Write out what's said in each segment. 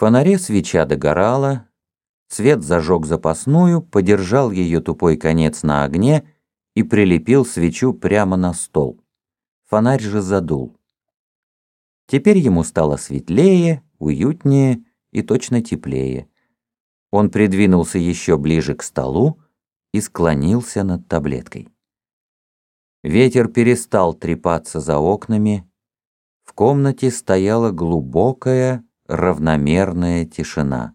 фонаре свеча догорала, Свет зажег запасную, подержал ее тупой конец на огне и прилепил свечу прямо на стол. Фонарь же задул. Теперь ему стало светлее, уютнее и точно теплее. Он придвинулся еще ближе к столу и склонился над таблеткой. Ветер перестал трепаться за окнами. В комнате стояла глубокая, равномерная тишина.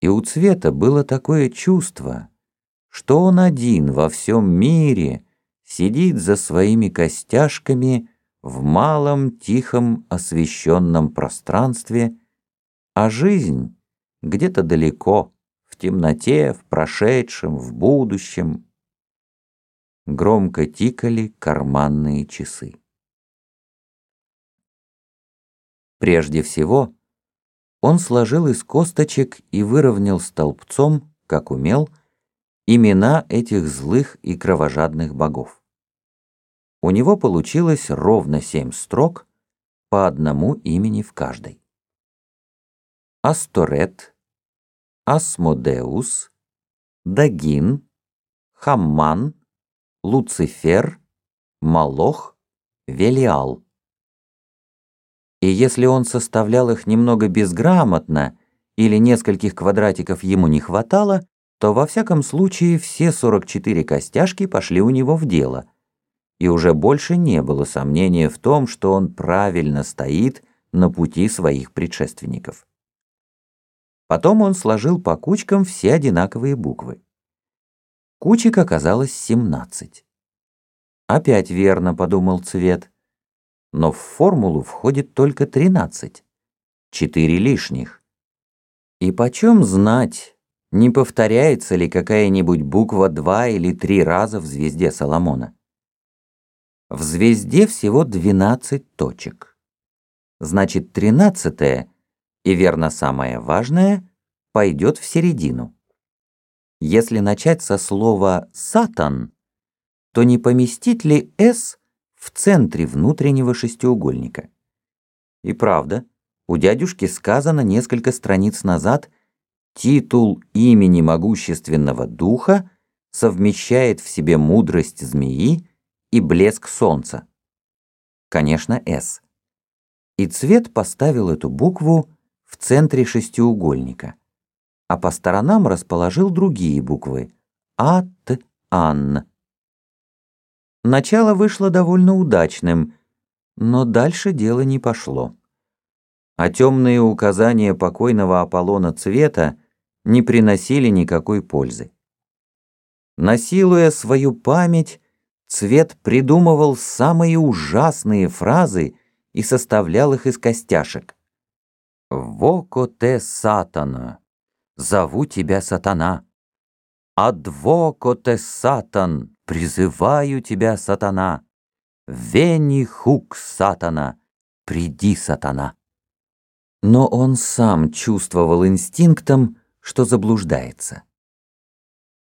И у Цвета было такое чувство, что он один во всем мире сидит за своими костяшками в малом тихом освещенном пространстве, а жизнь где-то далеко, в темноте, в прошедшем, в будущем. Громко тикали карманные часы. Прежде всего, он сложил из косточек и выровнял столбцом, как умел, имена этих злых и кровожадных богов. У него получилось ровно семь строк, по одному имени в каждой. Асторет, Асмодеус, Дагин, Хамман, Луцифер, Малох, Велиал. И если он составлял их немного безграмотно или нескольких квадратиков ему не хватало, то во всяком случае все 44 костяшки пошли у него в дело. И уже больше не было сомнения в том, что он правильно стоит на пути своих предшественников. Потом он сложил по кучкам все одинаковые буквы. Кучек оказалось 17. «Опять верно», — подумал Цвет но в формулу входит только 13. Четыре лишних. И почем знать, не повторяется ли какая-нибудь буква два или три раза в звезде Соломона? В звезде всего 12 точек. Значит, тринадцатая, и верно самое важное, пойдет в середину. Если начать со слова «сатан», то не поместить ли «с» в центре внутреннего шестиугольника. И правда, у дядюшки сказано несколько страниц назад, титул имени могущественного духа совмещает в себе мудрость змеи и блеск солнца. Конечно, «С». И цвет поставил эту букву в центре шестиугольника, а по сторонам расположил другие буквы «А», «Т», «Ан», Начало вышло довольно удачным, но дальше дело не пошло. А темные указания покойного Аполлона Цвета не приносили никакой пользы. Насилуя свою память, Цвет придумывал самые ужасные фразы и составлял их из костяшек. «Воко те сатана! Зову тебя сатана! Адвоко те сатан! Призываю тебя, сатана! Вени хук, сатана! Приди, сатана!» Но он сам чувствовал инстинктом, что заблуждается.